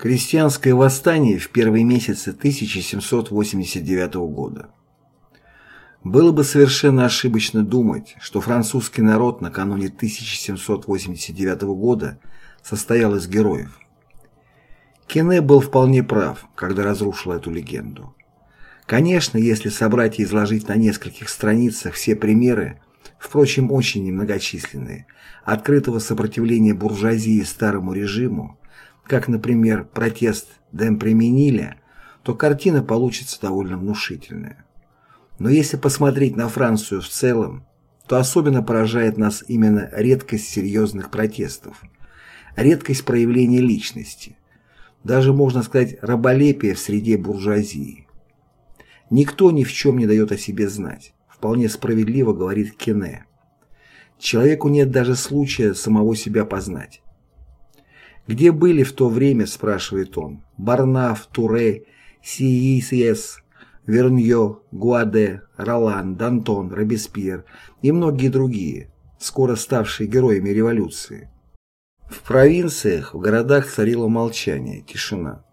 Крестьянское восстание в первые месяцы 1789 года. Было бы совершенно ошибочно думать, что французский народ накануне 1789 года состоял из героев. Кене был вполне прав, когда разрушил эту легенду. Конечно, если собрать и изложить на нескольких страницах все примеры, впрочем, очень немногочисленные, открытого сопротивления буржуазии старому режиму, как, например, протест Демпремениля, то картина получится довольно внушительная. Но если посмотреть на Францию в целом, то особенно поражает нас именно редкость серьезных протестов, редкость проявления личности, даже, можно сказать, раболепие в среде буржуазии. Никто ни в чем не дает о себе знать, вполне справедливо говорит Кене. Человеку нет даже случая самого себя познать. «Где были в то время, — спрашивает он, — Барнаф, Туре, Сиисиес, Верньо, Гуаде, Ролан, Дантон, Робеспьер и многие другие, скоро ставшие героями революции?» В провинциях, в городах царило молчание, тишина.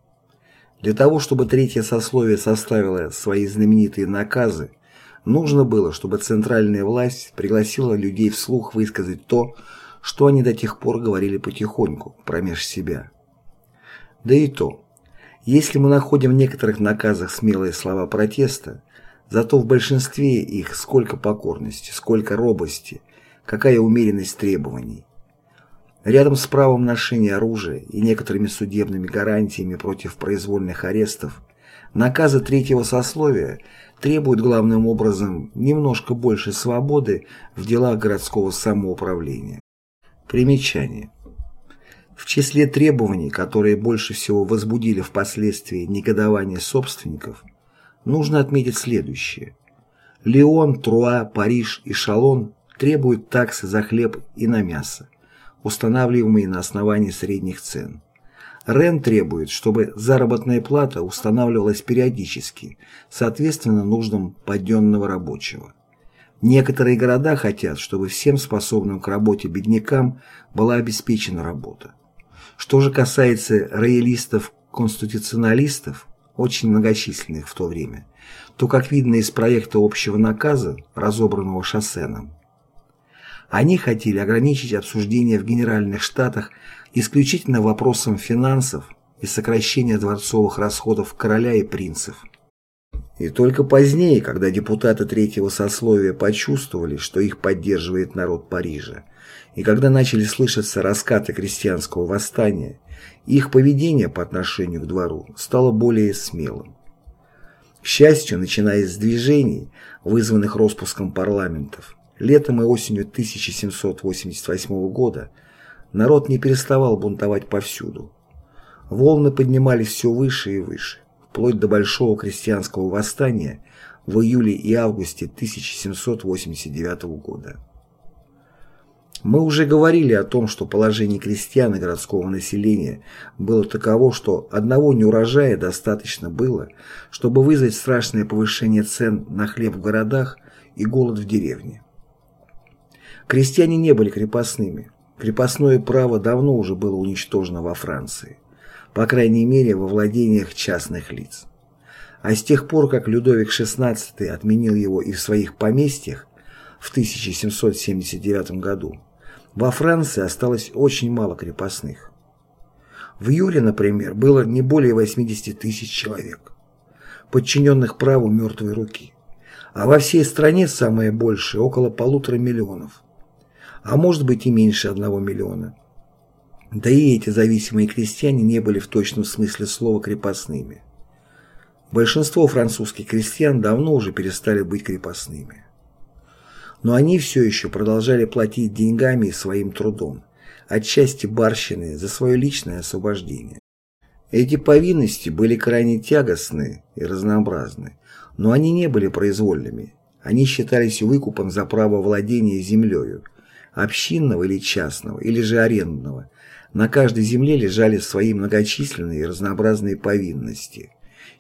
Для того, чтобы третье сословие составило свои знаменитые наказы, нужно было, чтобы центральная власть пригласила людей вслух высказать то, что они до тех пор говорили потихоньку, промеж себя. Да и то, если мы находим в некоторых наказах смелые слова протеста, зато в большинстве их сколько покорности, сколько робости, какая умеренность требований. Рядом с правом ношения оружия и некоторыми судебными гарантиями против произвольных арестов, наказы третьего сословия требуют главным образом немножко больше свободы в делах городского самоуправления. Примечание. В числе требований, которые больше всего возбудили впоследствии негодование собственников, нужно отметить следующее. Лион, Труа, Париж и Шалон требуют таксы за хлеб и на мясо, устанавливаемые на основании средних цен. Рен требует, чтобы заработная плата устанавливалась периодически, соответственно нуждам подденного рабочего. Некоторые города хотят, чтобы всем способным к работе беднякам была обеспечена работа. Что же касается роялистов-конституционалистов, очень многочисленных в то время, то, как видно из проекта общего наказа, разобранного Шоссеном, они хотели ограничить обсуждение в Генеральных Штатах исключительно вопросом финансов и сокращения дворцовых расходов короля и принцев. И только позднее, когда депутаты третьего сословия почувствовали, что их поддерживает народ Парижа, и когда начали слышаться раскаты крестьянского восстания, их поведение по отношению к двору стало более смелым. К счастью, начиная с движений, вызванных распуском парламентов, летом и осенью 1788 года народ не переставал бунтовать повсюду. Волны поднимались все выше и выше вплоть до Большого крестьянского восстания в июле и августе 1789 года. Мы уже говорили о том, что положение крестьян и городского населения было таково, что одного неурожая достаточно было, чтобы вызвать страшное повышение цен на хлеб в городах и голод в деревне. Крестьяне не были крепостными. Крепостное право давно уже было уничтожено во Франции по крайней мере во владениях частных лиц. А с тех пор, как Людовик XVI отменил его и в своих поместьях в 1779 году, во Франции осталось очень мало крепостных. В Юре, например, было не более 80 тысяч человек, подчиненных праву мертвой руки, а во всей стране самое большее – около полутора миллионов, а может быть и меньше одного миллиона – да и эти зависимые крестьяне не были в точном смысле слова крепостными. Большинство французских крестьян давно уже перестали быть крепостными. Но они все еще продолжали платить деньгами и своим трудом, отчасти барщины за свое личное освобождение. Эти повинности были крайне тягостны и разнообразны, но они не были произвольными. Они считались выкупом за право владения землею, общинного или частного, или же арендного, на каждой земле лежали свои многочисленные и разнообразные повинности,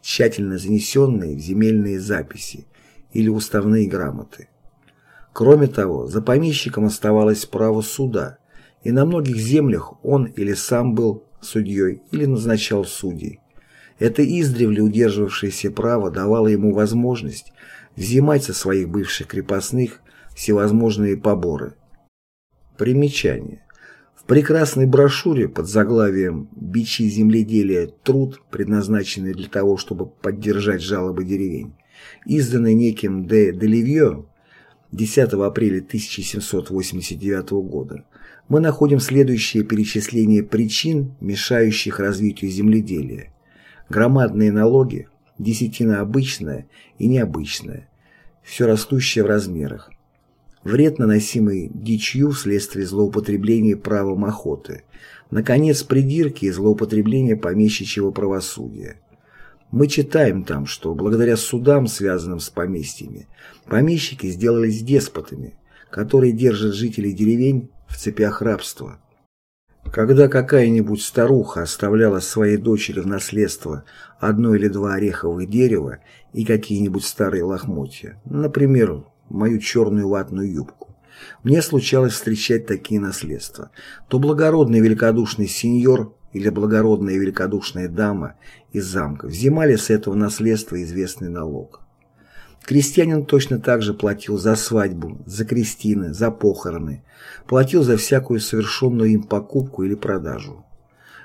тщательно занесенные в земельные записи или уставные грамоты. Кроме того, за помещиком оставалось право суда, и на многих землях он или сам был судьей или назначал судей. Это издревле удерживавшееся право давало ему возможность взимать со своих бывших крепостных всевозможные поборы. Примечание. Прекрасной брошюре под заглавием «Бичи земледелия. Труд, предназначенный для того, чтобы поддержать жалобы деревень», изданной неким де Деливье 10 апреля 1789 года, мы находим следующее перечисление причин, мешающих развитию земледелия. Громадные налоги, десятина обычная и необычная, все растущее в размерах. Вред, наносимый дичью вследствие злоупотребления правом охоты. Наконец, придирки и злоупотребления помещичьего правосудия. Мы читаем там, что благодаря судам, связанным с поместьями, помещики сделались деспотами, которые держат жителей деревень в цепях рабства. Когда какая-нибудь старуха оставляла своей дочери в наследство одно или два ореховых дерева и какие-нибудь старые лохмотья, например, мою черную ватную юбку, мне случалось встречать такие наследства, то благородный великодушный сеньор или благородная великодушная дама из замка взимали с этого наследства известный налог. Крестьянин точно так же платил за свадьбу, за крестины, за похороны, платил за всякую совершенную им покупку или продажу.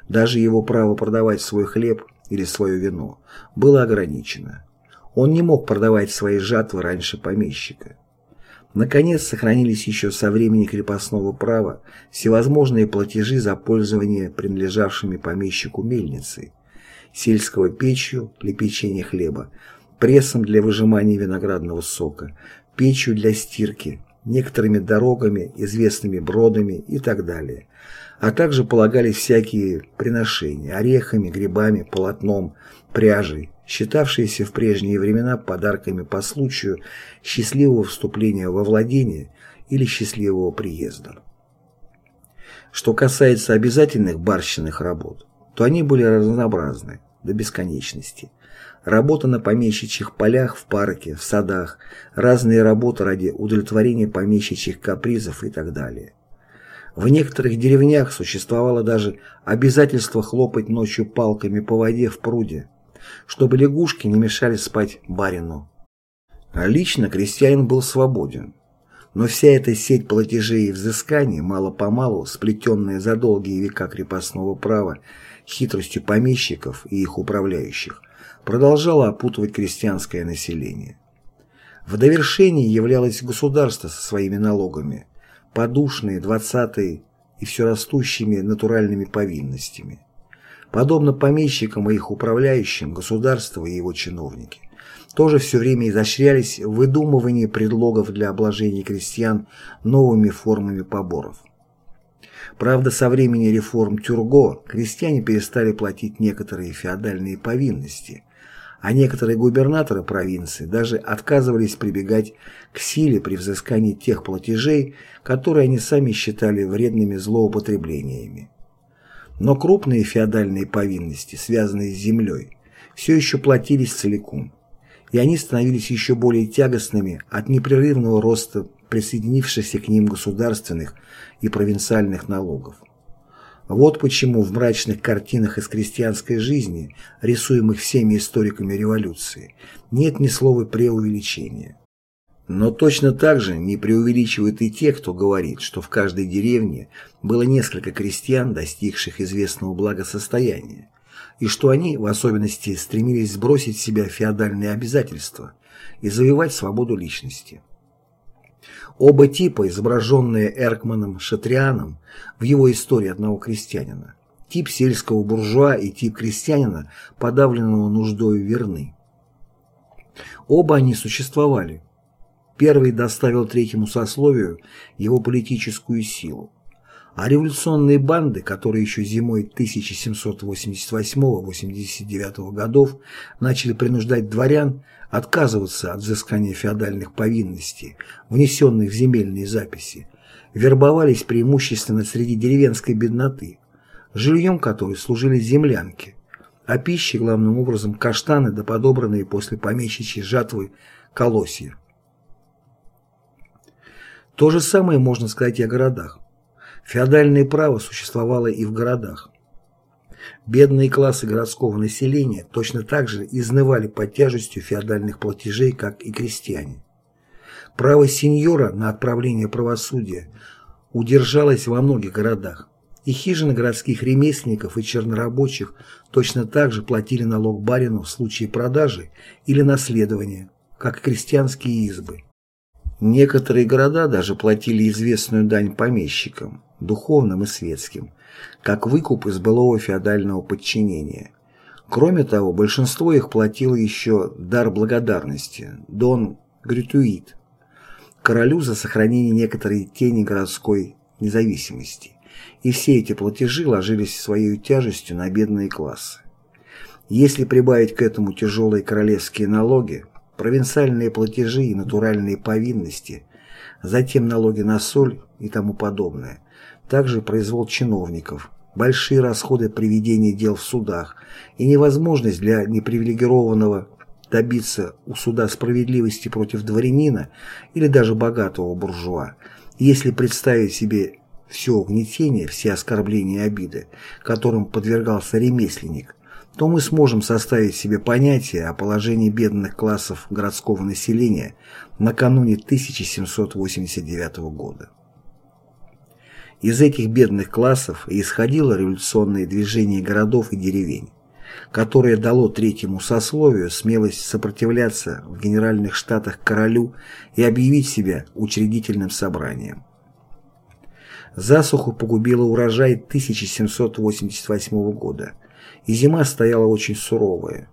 Даже его право продавать свой хлеб или свое вино было ограничено. Он не мог продавать свои жатвы раньше помещика. Наконец, сохранились еще со времени крепостного права всевозможные платежи за пользование принадлежавшими помещику мельницей, сельского печью для печенья хлеба, прессом для выжимания виноградного сока, печью для стирки, некоторыми дорогами, известными бродами и так далее. А также полагались всякие приношения – орехами, грибами, полотном, пряжей, считавшиеся в прежние времена подарками по случаю счастливого вступления во владение или счастливого приезда. Что касается обязательных барщинных работ, то они были разнообразны до бесконечности – работа на помещичьих полях, в парке, в садах, разные работы ради удовлетворения помещичьих капризов и так далее. В некоторых деревнях существовало даже обязательство хлопать ночью палками по воде в пруде, чтобы лягушки не мешали спать барину. А лично крестьянин был свободен. Но вся эта сеть платежей и взысканий, мало-помалу, сплетенная за долгие века крепостного права, хитростью помещиков и их управляющих, продолжала опутывать крестьянское население. В довершении являлось государство со своими налогами, подушные, двадцатые и все растущими натуральными повинностями. Подобно помещикам и их управляющим, государство и его чиновники тоже все время изощрялись в выдумывании предлогов для обложения крестьян новыми формами поборов. Правда, со времени реформ Тюрго крестьяне перестали платить некоторые феодальные повинности, а некоторые губернаторы провинции даже отказывались прибегать к силе при взыскании тех платежей, которые они сами считали вредными злоупотреблениями. Но крупные феодальные повинности, связанные с землей, все еще платились целиком, и они становились еще более тягостными от непрерывного роста присоединившихся к ним государственных и провинциальных налогов. Вот почему в мрачных картинах из крестьянской жизни, рисуемых всеми историками революции, нет ни слова преувеличения. Но точно так же не преувеличивают и те, кто говорит, что в каждой деревне было несколько крестьян, достигших известного благосостояния, и что они, в особенности, стремились сбросить с себя феодальные обязательства и завоевать свободу личности. Оба типа, изображенные Эркманом Шатрианом в его истории одного крестьянина, тип сельского буржуа и тип крестьянина, подавленного нуждой верны. Оба они существовали. Первый доставил третьему сословию его политическую силу, а революционные банды, которые еще зимой 1788-89 годов начали принуждать дворян отказываться от взыскания феодальных повинностей, внесенных в земельные записи, вербовались преимущественно среди деревенской бедноты, жильем которой служили землянки, а пищей главным образом каштаны да подобранные после помещичьей жатвы колосья. То же самое можно сказать и о городах. Феодальное право существовало и в городах. Бедные классы городского населения точно так же изнывали под тяжестью феодальных платежей, как и крестьяне. Право сеньора на отправление правосудия удержалось во многих городах, и хижины городских ремесленников и чернорабочих точно так же платили налог барину в случае продажи или наследования, как и крестьянские избы. Некоторые города даже платили известную дань помещикам, духовным и светским, как выкуп из былого феодального подчинения. Кроме того, большинство их платило еще дар благодарности, дон гритуит, королю за сохранение некоторой тени городской независимости. И все эти платежи ложились своей тяжестью на бедные классы. Если прибавить к этому тяжелые королевские налоги, провинциальные платежи и натуральные повинности, затем налоги на соль и тому подобное, также произвол чиновников, большие расходы при ведении дел в судах и невозможность для непривилегированного добиться у суда справедливости против дворянина или даже богатого буржуа, если представить себе все угнетение, все оскорбления и обиды, которым подвергался ремесленник, то мы сможем составить себе понятие о положении бедных классов городского населения накануне 1789 года. Из этих бедных классов исходило революционное движение городов и деревень, которое дало третьему сословию смелость сопротивляться в Генеральных Штатах королю и объявить себя учредительным собранием. Засуху погубила урожай 1788 года, и зима стояла очень суровая.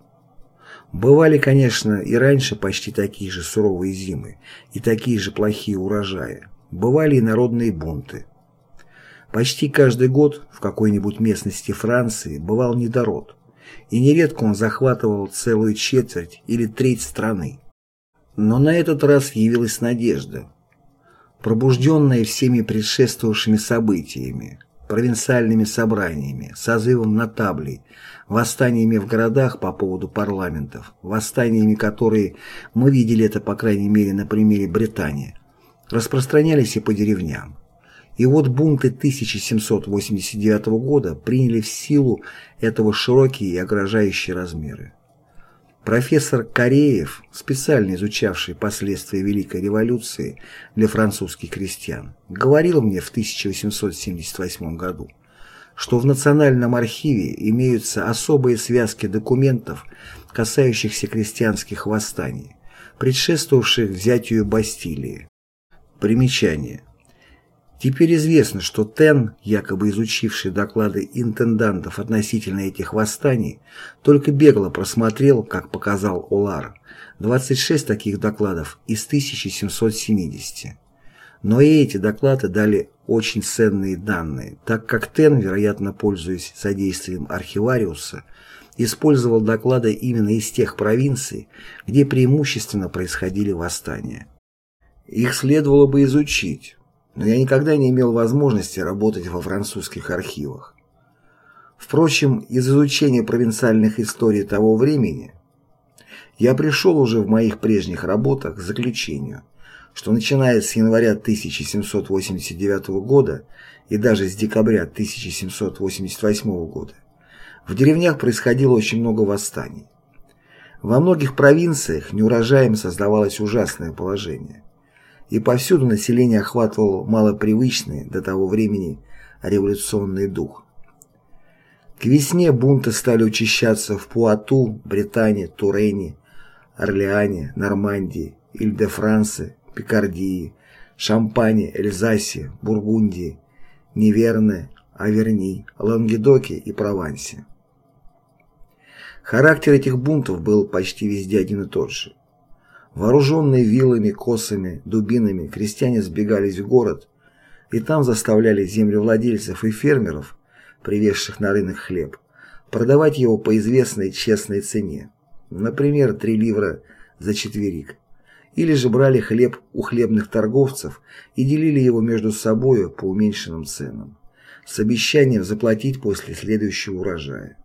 Бывали, конечно, и раньше почти такие же суровые зимы и такие же плохие урожаи. Бывали и народные бунты. Почти каждый год в какой-нибудь местности Франции бывал недород, и нередко он захватывал целую четверть или треть страны. Но на этот раз явилась надежда, пробужденная всеми предшествовавшими событиями, провинциальными собраниями, созывом на таблей, восстаниями в городах по поводу парламентов, восстаниями, которые, мы видели это по крайней мере на примере Британии, распространялись и по деревням. И вот бунты 1789 года приняли в силу этого широкие и огражающие размеры. Профессор Кореев, специально изучавший последствия Великой революции для французских крестьян, говорил мне в 1878 году, что в Национальном архиве имеются особые связки документов, касающихся крестьянских восстаний, предшествовавших взятию Бастилии. Примечание. Теперь известно, что Тен, якобы изучивший доклады интендантов относительно этих восстаний, только бегло просмотрел, как показал Олар, 26 таких докладов из 1770. Но и эти доклады дали очень ценные данные, так как Тен, вероятно, пользуясь содействием архивариуса, использовал доклады именно из тех провинций, где преимущественно происходили восстания. Их следовало бы изучить, но я никогда не имел возможности работать во французских архивах. Впрочем, из изучения провинциальных историй того времени я пришел уже в моих прежних работах к заключению, что начиная с января 1789 года и даже с декабря 1788 года в деревнях происходило очень много восстаний. Во многих провинциях неурожаем создавалось ужасное положение и повсюду население охватывал малопривычный до того времени революционный дух. К весне бунты стали учащаться в Пуату, Британии, Турене, Орлеане, Нормандии, Иль-де-Франце, Пикардии, Шампане, Эльзасе, Бургундии, Неверне, Аверни, Лангедоке и Провансе. Характер этих бунтов был почти везде один и тот же. Вооруженные вилами, косами, дубинами, крестьяне сбегались в город и там заставляли землевладельцев и фермеров, привезших на рынок хлеб, продавать его по известной честной цене, например, 3 ливра за четверик, или же брали хлеб у хлебных торговцев и делили его между собою по уменьшенным ценам, с обещанием заплатить после следующего урожая.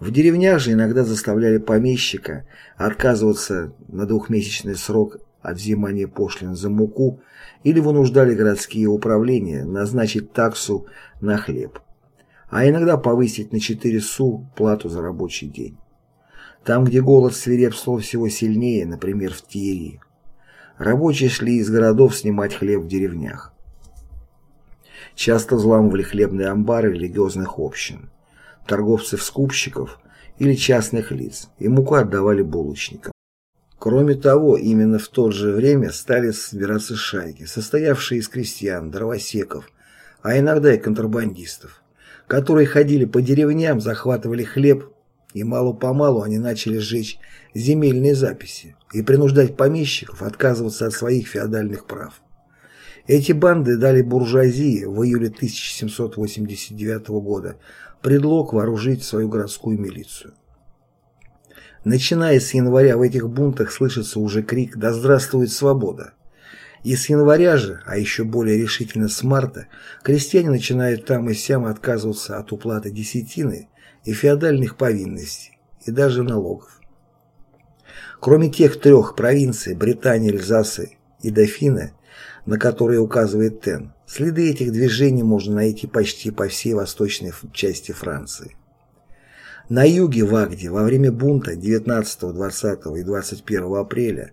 В деревнях же иногда заставляли помещика отказываться на двухмесячный срок от взимания пошлин за муку или вынуждали городские управления назначить таксу на хлеб. а иногда повысить на 4 су плату за рабочий день. Там, где голод свирепствовал всего сильнее, например, в Тиери, рабочие шли из городов снимать хлеб в деревнях. Часто взламывали хлебные амбары религиозных общин, торговцев-скупщиков или частных лиц, и муку отдавали булочникам. Кроме того, именно в то же время стали собираться шайки, состоявшие из крестьян, дровосеков, а иногда и контрабандистов, которые ходили по деревням, захватывали хлеб, и мало-помалу они начали сжечь земельные записи и принуждать помещиков отказываться от своих феодальных прав. Эти банды дали буржуазии в июле 1789 года предлог вооружить свою городскую милицию. Начиная с января в этих бунтах слышится уже крик «Да здравствует свобода!». И с января же, а еще более решительно с марта, крестьяне начинают там и сям отказываться от уплаты десятины и феодальных повинностей, и даже налогов. Кроме тех трех провинций Британии, Эльзасы и Дофина, на которые указывает Тен, следы этих движений можно найти почти по всей восточной части Франции. На юге в во время бунта 19, 20 и 21 апреля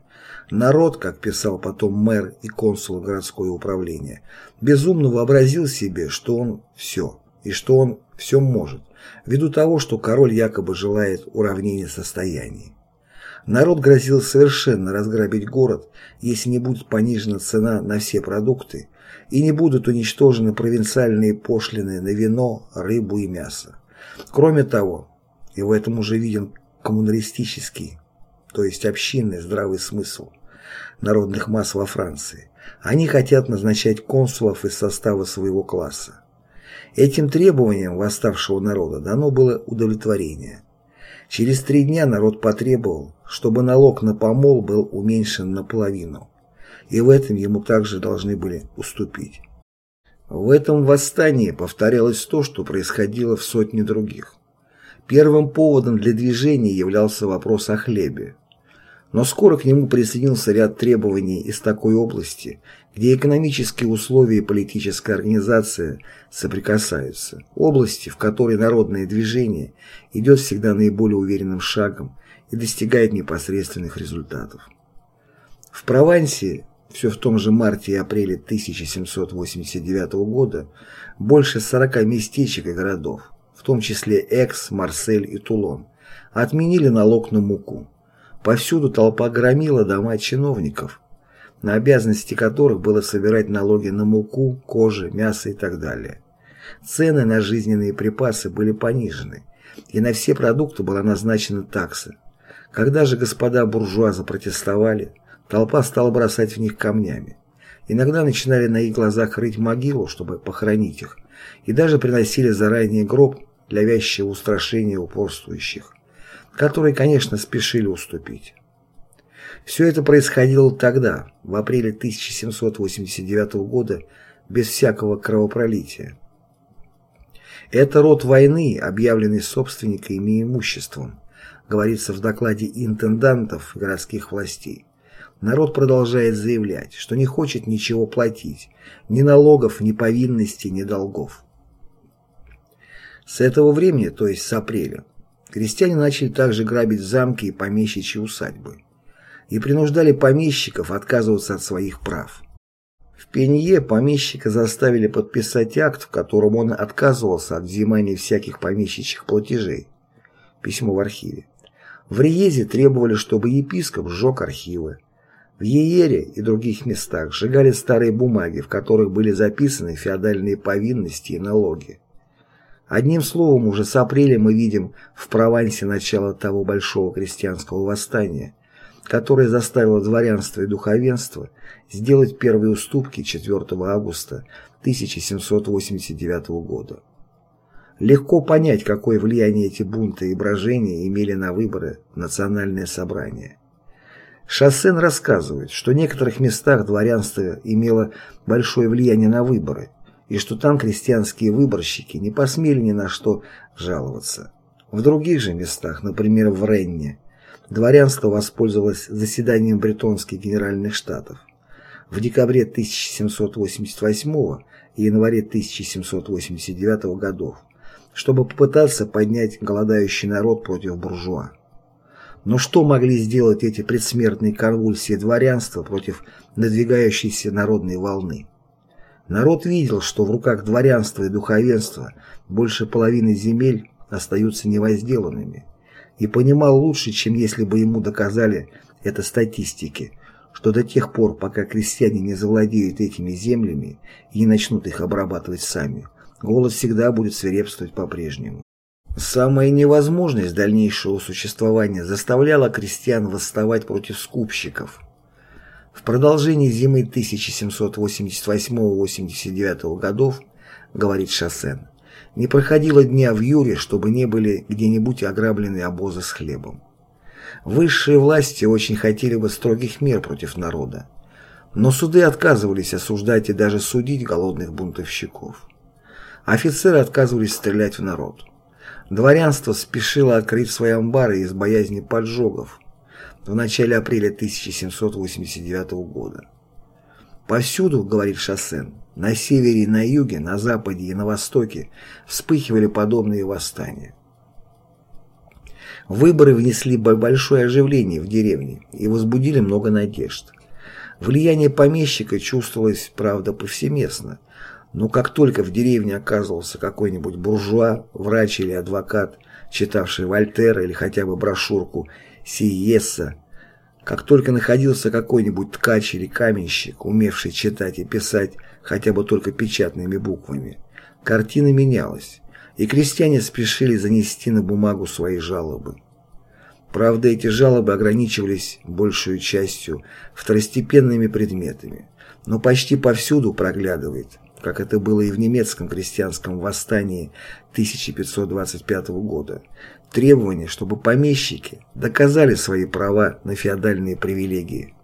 народ, как писал потом мэр и консул городское управление, безумно вообразил себе, что он все, и что он все может, ввиду того, что король якобы желает уравнения состояний. Народ грозил совершенно разграбить город, если не будет понижена цена на все продукты и не будут уничтожены провинциальные пошлины на вино, рыбу и мясо. Кроме того, и в этом уже виден коммуналистический, то есть общинный здравый смысл народных масс во Франции. Они хотят назначать консулов из состава своего класса. Этим требованиям восставшего народа дано было удовлетворение. Через три дня народ потребовал, чтобы налог на помол был уменьшен наполовину, и в этом ему также должны были уступить. В этом восстании повторялось то, что происходило в сотне других. Первым поводом для движения являлся вопрос о хлебе. Но скоро к нему присоединился ряд требований из такой области, где экономические условия и политическая организация соприкасаются, области, в которой народное движение идет всегда наиболее уверенным шагом и достигает непосредственных результатов. В Провансе все в том же марте и апреле 1789 года больше 40 местечек и городов, в том числе Экс, Марсель и Тулон, отменили налог на муку. Повсюду толпа громила дома чиновников, на обязанности которых было собирать налоги на муку, кожу, мясо и так далее. Цены на жизненные припасы были понижены, и на все продукты была назначена такса. Когда же господа буржуа запротестовали, толпа стала бросать в них камнями. Иногда начинали на их глазах рыть могилу, чтобы похоронить их, и даже приносили заранее гроб для вязчего устрашения упорствующих, которые, конечно, спешили уступить. Все это происходило тогда, в апреле 1789 года, без всякого кровопролития. Это род войны, объявленный собственниками и имуществом, говорится в докладе интендантов городских властей. Народ продолжает заявлять, что не хочет ничего платить, ни налогов, ни повинностей, ни долгов. С этого времени, то есть с апреля, крестьяне начали также грабить замки и помещичьи усадьбы и принуждали помещиков отказываться от своих прав. В Пенье помещика заставили подписать акт, в котором он отказывался от взимания всяких помещичьих платежей. Письмо в архиве. В Риезе требовали, чтобы епископ сжег архивы. В Еере и других местах сжигали старые бумаги, в которых были записаны феодальные повинности и налоги. Одним словом, уже с апреля мы видим в Провансе начало того большого крестьянского восстания, которое заставило дворянство и духовенство сделать первые уступки 4 августа 1789 года. Легко понять, какое влияние эти бунты и брожения имели на выборы в национальное собрание. Шассен рассказывает, что в некоторых местах дворянство имело большое влияние на выборы, и что там крестьянские выборщики не посмели ни на что жаловаться. В других же местах, например, в Ренне, дворянство воспользовалось заседанием бретонских генеральных штатов. В декабре 1788 и январе 1789 годов чтобы попытаться поднять голодающий народ против буржуа. Но что могли сделать эти предсмертные конвульсии дворянства против надвигающейся народной волны? Народ видел, что в руках дворянства и духовенства больше половины земель остаются невозделанными, и понимал лучше, чем если бы ему доказали это статистики, что до тех пор, пока крестьяне не завладеют этими землями и не начнут их обрабатывать сами, голод всегда будет свирепствовать по-прежнему. Самая невозможность дальнейшего существования заставляла крестьян восставать против скупщиков. В продолжении зимы 1788-89 годов, говорит Шассен, не проходило дня в Юре, чтобы не были где-нибудь ограблены обозы с хлебом. Высшие власти очень хотели бы строгих мер против народа, но суды отказывались осуждать и даже судить голодных бунтовщиков. Офицеры отказывались стрелять в народ. Дворянство спешило открыть свои амбары из боязни поджогов в начале апреля 1789 года. Повсюду, говорит Шассен, на севере и на юге, на западе и на востоке вспыхивали подобные восстания. Выборы внесли большое оживление в деревне и возбудили много надежд. Влияние помещика чувствовалось, правда, повсеместно, но как только в деревне оказывался какой-нибудь буржуа, врач или адвокат, читавший Вольтера или хотя бы брошюрку Сиесса, как только находился какой-нибудь ткач или каменщик, умевший читать и писать хотя бы только печатными буквами, картина менялась, и крестьяне спешили занести на бумагу свои жалобы. Правда, эти жалобы ограничивались большую частью второстепенными предметами, но почти повсюду проглядывает – как это было и в немецком крестьянском восстании 1525 года, требование, чтобы помещики доказали свои права на феодальные привилегии.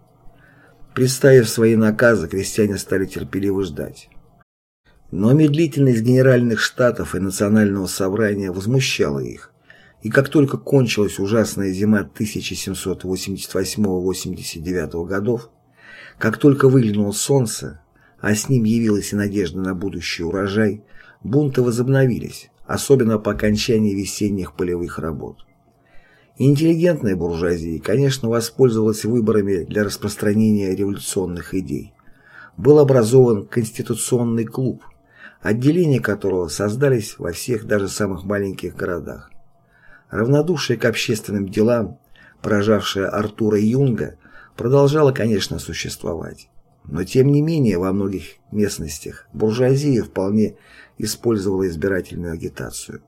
Представив свои наказы, крестьяне стали терпеливо ждать. Но медлительность генеральных штатов и национального собрания возмущала их, и как только кончилась ужасная зима 1788-89 годов, как только выглянуло солнце, а с ним явилась и надежда на будущий урожай, бунты возобновились, особенно по окончании весенних полевых работ. Интеллигентная буржуазия, конечно, воспользовалась выборами для распространения революционных идей. Был образован Конституционный клуб, отделения которого создались во всех даже самых маленьких городах. Равнодушие к общественным делам, поражавшее Артура Юнга, продолжало, конечно, существовать. Но тем не менее во многих местностях буржуазия вполне использовала избирательную агитацию.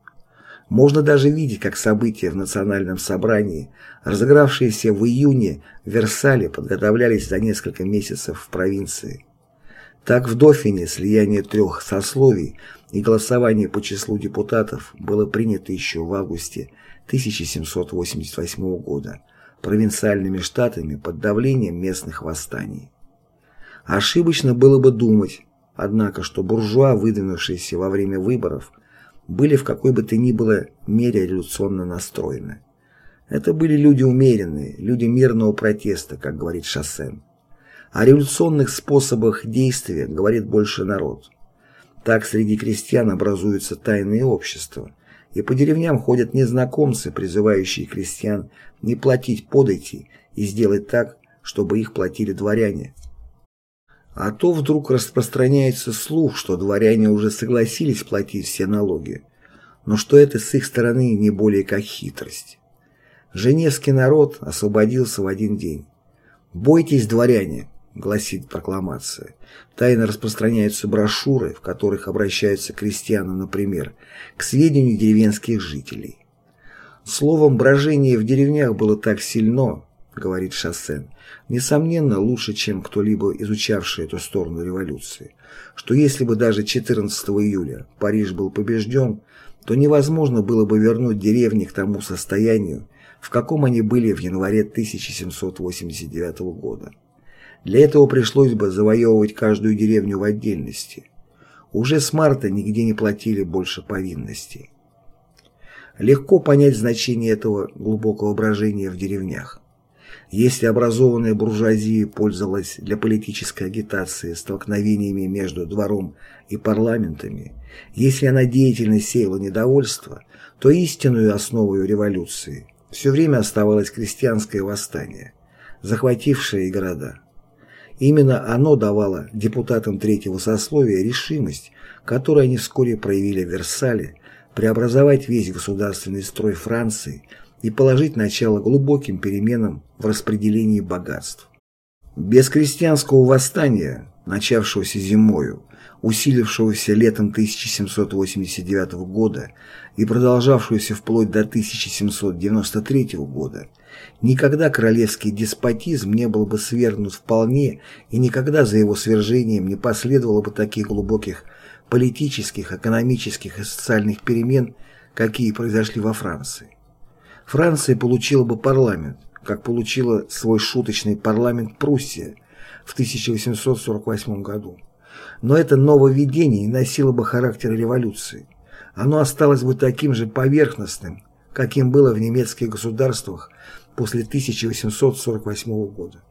Можно даже видеть, как события в национальном собрании, разыгравшиеся в июне в Версале, подготовлялись за несколько месяцев в провинции. Так в Дофине слияние трех сословий и голосование по числу депутатов было принято еще в августе 1788 года провинциальными штатами под давлением местных восстаний. Ошибочно было бы думать, однако, что буржуа, выдвинувшиеся во время выборов, были в какой бы то ни было мере революционно настроены. Это были люди умеренные, люди мирного протеста, как говорит Шассен. О революционных способах действия говорит больше народ. Так среди крестьян образуются тайные общества, и по деревням ходят незнакомцы, призывающие крестьян не платить подати и сделать так, чтобы их платили дворяне. А то вдруг распространяется слух, что дворяне уже согласились платить все налоги, но что это с их стороны не более как хитрость. Женевский народ освободился в один день. «Бойтесь, дворяне!» — гласит прокламация. Тайно распространяются брошюры, в которых обращаются крестьяне, например, к сведению деревенских жителей. Словом, брожение в деревнях было так сильно, говорит Шассен, несомненно лучше, чем кто-либо изучавший эту сторону революции, что если бы даже 14 июля Париж был побежден, то невозможно было бы вернуть деревни к тому состоянию, в каком они были в январе 1789 года. Для этого пришлось бы завоевывать каждую деревню в отдельности. Уже с марта нигде не платили больше повинностей. Легко понять значение этого глубокого брожения в деревнях. Если образованная буржуазия пользовалась для политической агитации столкновениями между двором и парламентами, если она деятельно сеяла недовольство, то истинную основой революции все время оставалось крестьянское восстание, захватившее города. Именно оно давало депутатам третьего сословия решимость, которую они вскоре проявили в Версале, преобразовать весь государственный строй Франции и положить начало глубоким переменам в распределении богатств. Без крестьянского восстания, начавшегося зимою, усилившегося летом 1789 года и продолжавшегося вплоть до 1793 года, никогда королевский деспотизм не был бы свергнут вполне и никогда за его свержением не последовало бы таких глубоких политических, экономических и социальных перемен, какие произошли во Франции. Франция получила бы парламент, как получила свой шуточный парламент Пруссия в 1848 году. Но это нововведение носило бы характер революции. Оно осталось бы таким же поверхностным, каким было в немецких государствах после 1848 года.